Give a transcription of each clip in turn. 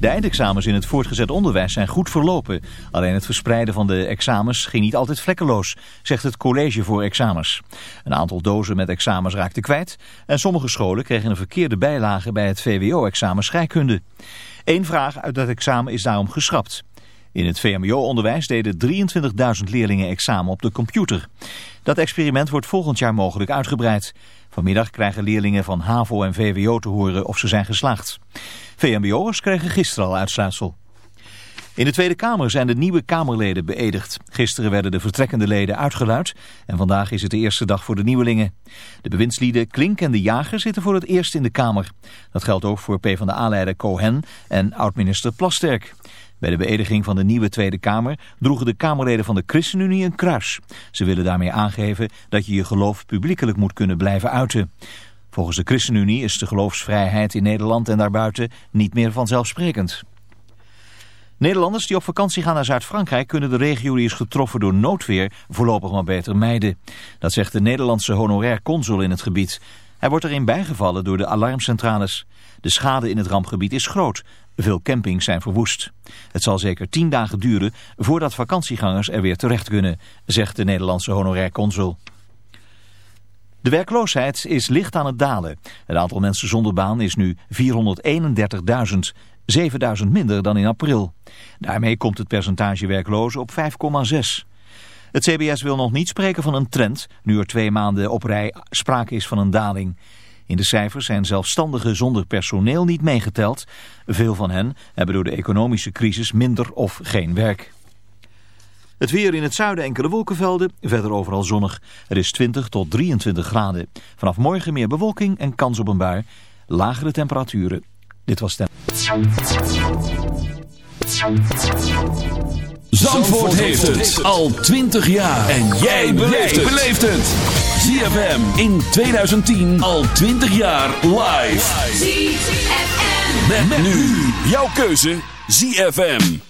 De eindexamens in het voortgezet onderwijs zijn goed verlopen. Alleen het verspreiden van de examens ging niet altijd vlekkeloos, zegt het college voor examens. Een aantal dozen met examens raakten kwijt en sommige scholen kregen een verkeerde bijlage bij het VWO-examen scheikunde. Eén vraag uit dat examen is daarom geschrapt. In het VMBO-onderwijs deden 23.000 leerlingen examen op de computer. Dat experiment wordt volgend jaar mogelijk uitgebreid. Vanmiddag krijgen leerlingen van HAVO en VWO te horen of ze zijn geslaagd. VMBO'ers kregen gisteren al uitsluitsel. In de Tweede Kamer zijn de nieuwe Kamerleden beëdigd. Gisteren werden de vertrekkende leden uitgeluid en vandaag is het de eerste dag voor de nieuwelingen. De bewindslieden Klink en de Jager zitten voor het eerst in de Kamer. Dat geldt ook voor PvdA-leider Cohen en oud-minister Plasterk. Bij de beëdiging van de nieuwe Tweede Kamer droegen de Kamerleden van de ChristenUnie een kruis. Ze willen daarmee aangeven dat je je geloof publiekelijk moet kunnen blijven uiten. Volgens de ChristenUnie is de geloofsvrijheid in Nederland en daarbuiten niet meer vanzelfsprekend. Nederlanders die op vakantie gaan naar Zuid-Frankrijk kunnen de regio die is getroffen door noodweer voorlopig maar beter mijden. Dat zegt de Nederlandse honorair consul in het gebied. Hij wordt erin bijgevallen door de alarmcentrales. De schade in het rampgebied is groot. Veel campings zijn verwoest. Het zal zeker tien dagen duren voordat vakantiegangers er weer terecht kunnen, zegt de Nederlandse honorair consul. De werkloosheid is licht aan het dalen. Het aantal mensen zonder baan is nu 431.000, 7.000 minder dan in april. Daarmee komt het percentage werklozen op 5,6. Het CBS wil nog niet spreken van een trend, nu er twee maanden op rij sprake is van een daling. In de cijfers zijn zelfstandigen zonder personeel niet meegeteld. Veel van hen hebben door de economische crisis minder of geen werk. Het weer in het zuiden enkele wolkenvelden, verder overal zonnig. Er is 20 tot 23 graden. Vanaf morgen meer bewolking en kans op een bui. Lagere temperaturen. Dit was de... Zandvoort heeft het al 20 jaar. En jij beleeft het. ZFM in 2010 al 20 jaar live. ZFM. Met, nu jouw keuze ZFM.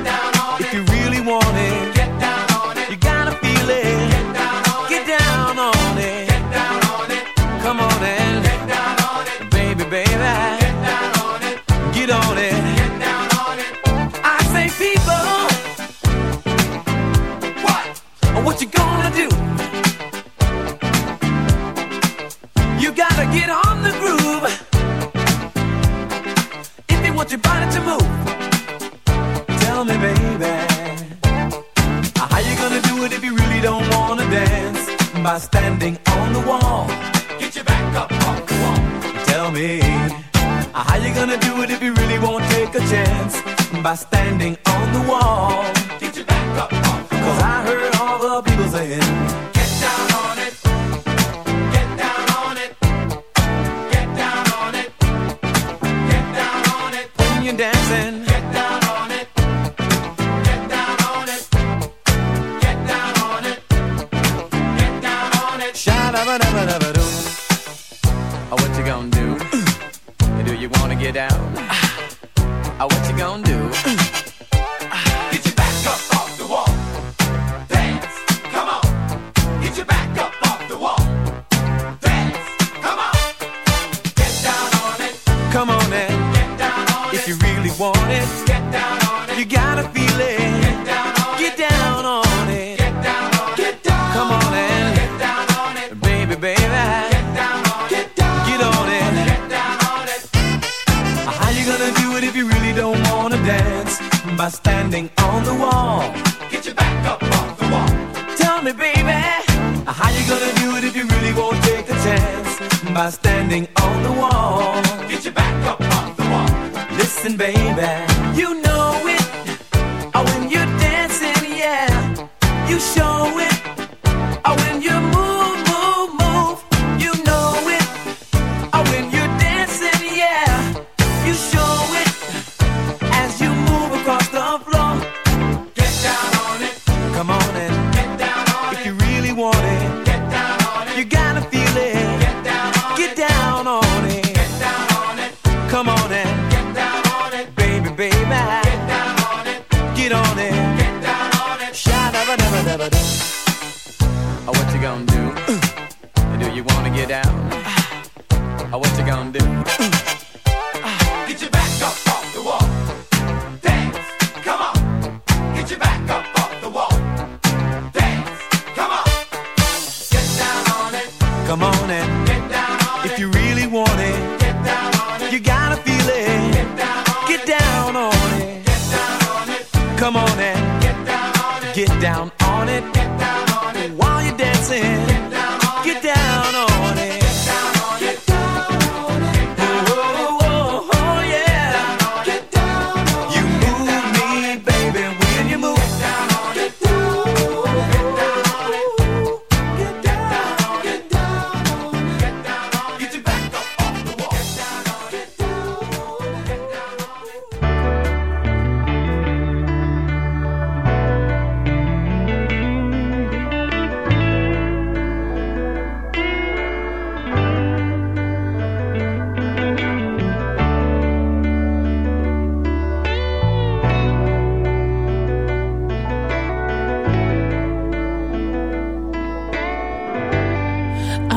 By standing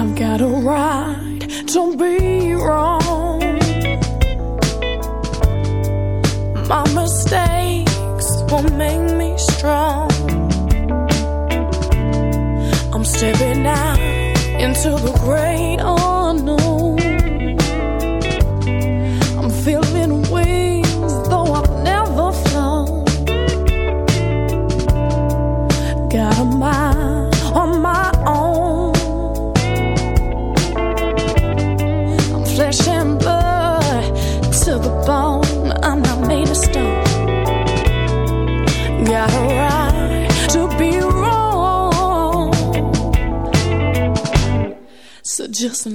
I've got a right to be wrong. My mistakes will make me strong. I'm stepping out into the grave. just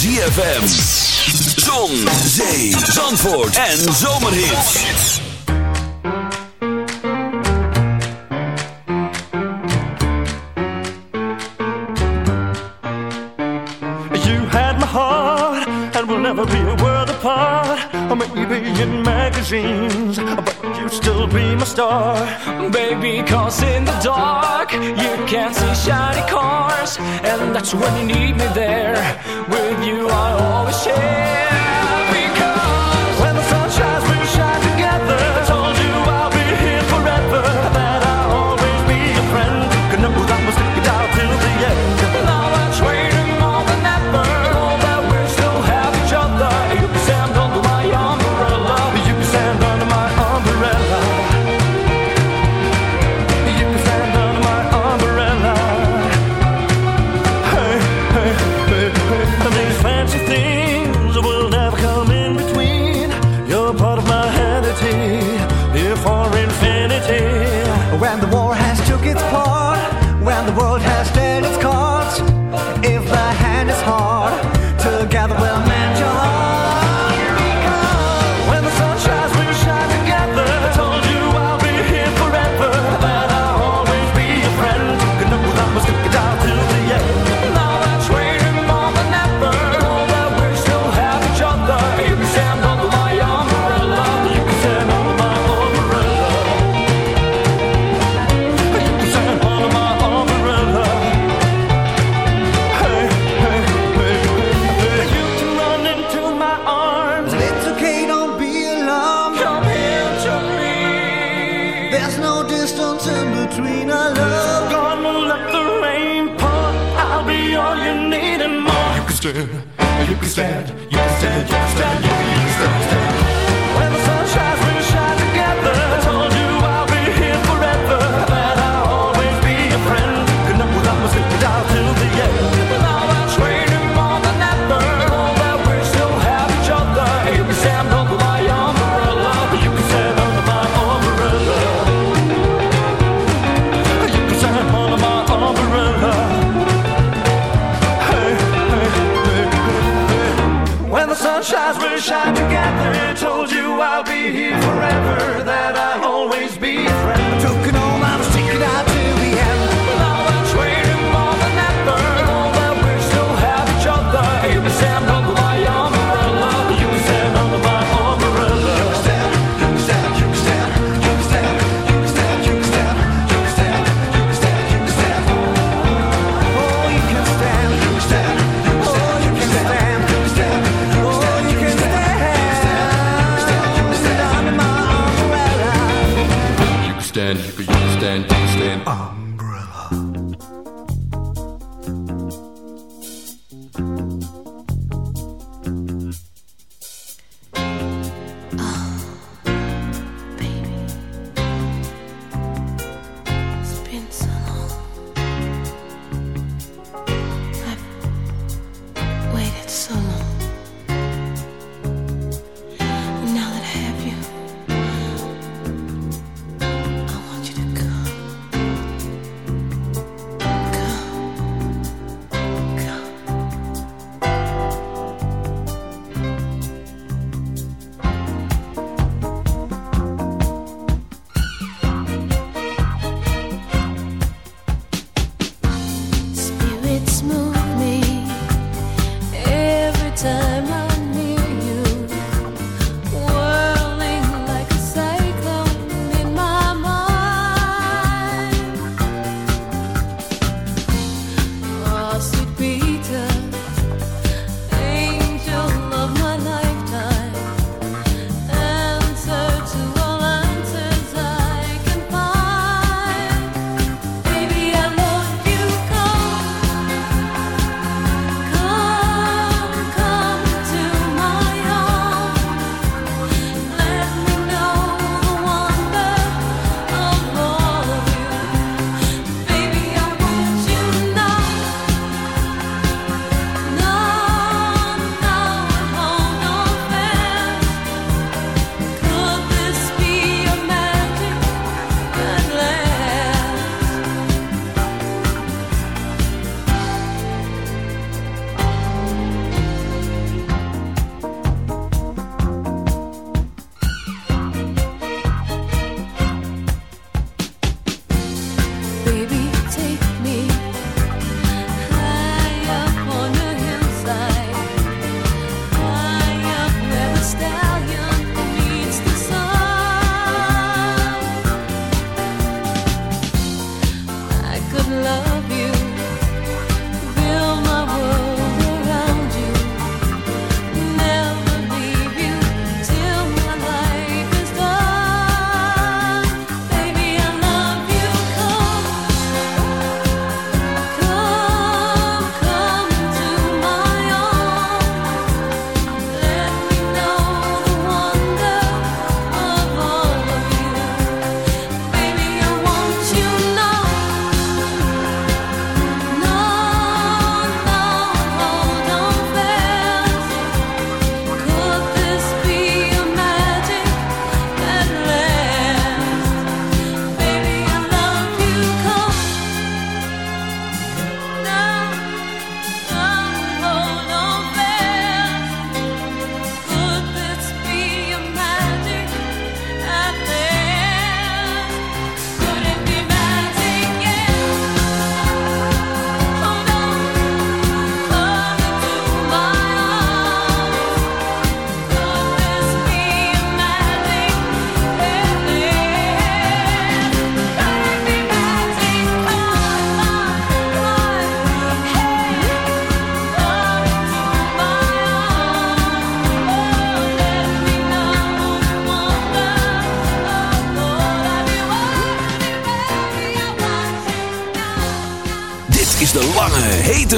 ZFM. Zon, zee, zandvoort en. You had my heart and we'll never be a world apart. Or maybe in magazines, but you still be my star. Baby, cause in the dark, you can't see shiny cars. And that's when you need me there with you.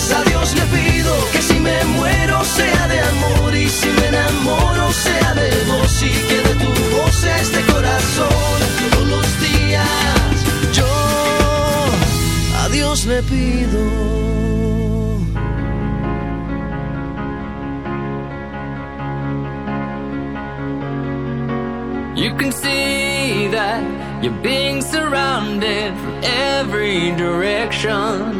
días a Dios le pido que si me muero sea de amor y si me enamoro sea de vos y que de tu voz este corazón. Todos los días yo a Dios le pido. You can see that you're being surrounded from every direction.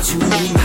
Don't you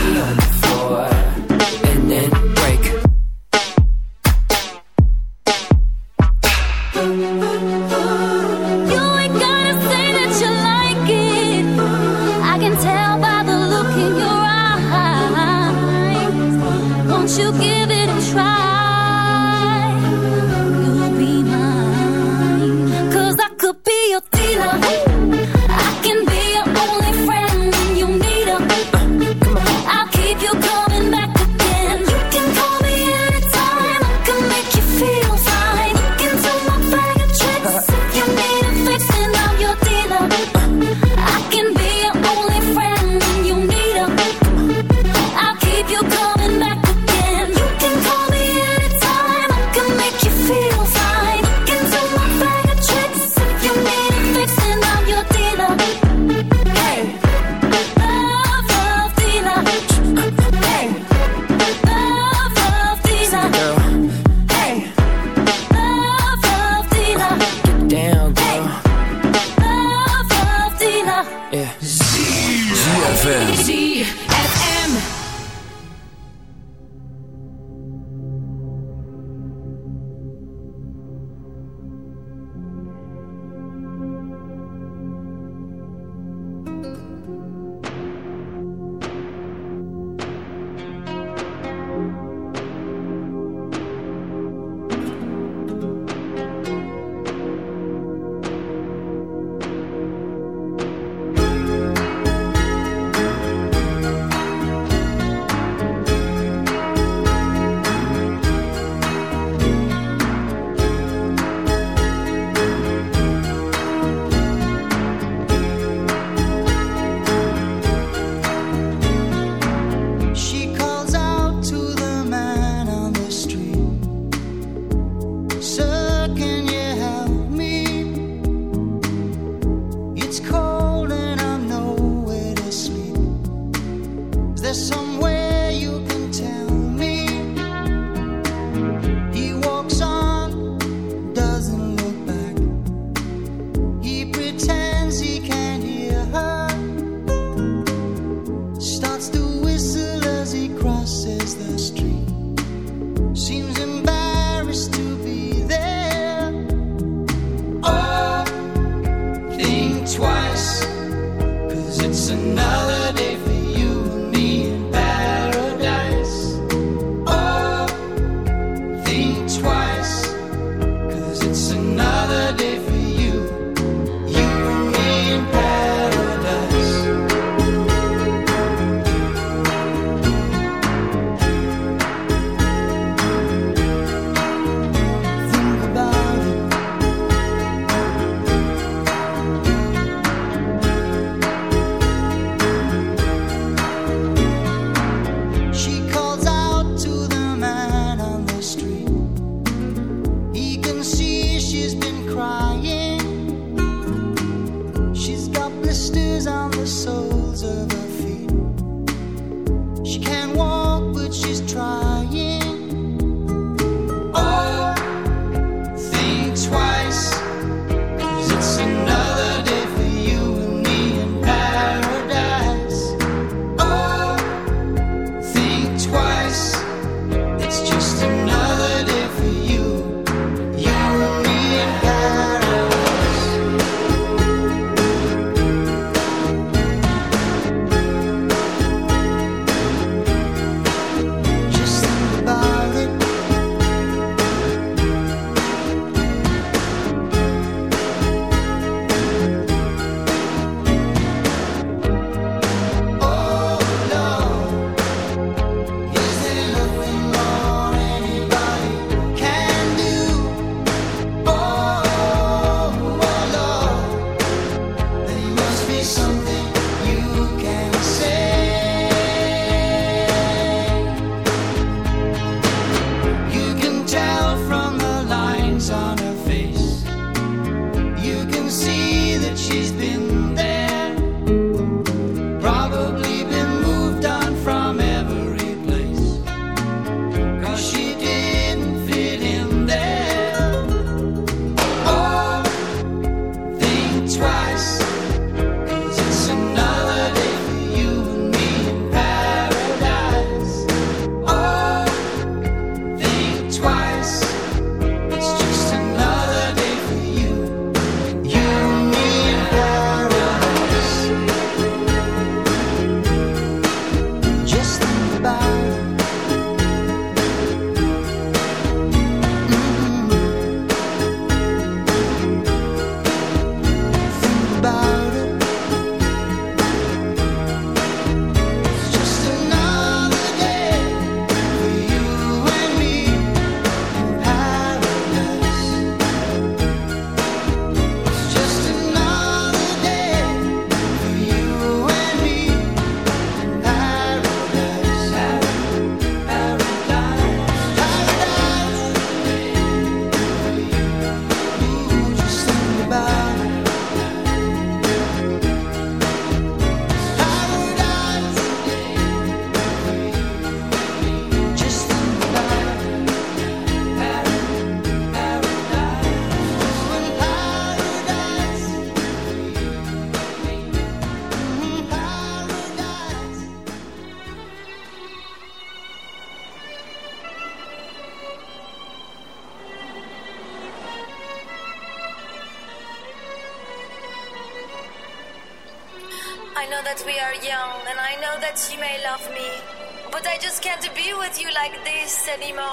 tenemos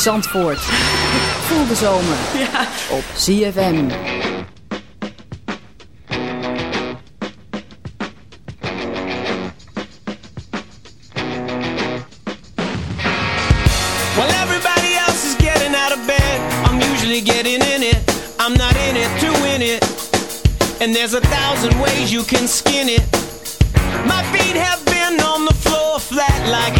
Zandvoort. Voel de zomer op ZFM. While everybody else is getting out of bed, I'm usually getting in it. I'm not in it to win it. And there's a thousand ways you can skin it. My feet have been on the floor flat like an idle singer.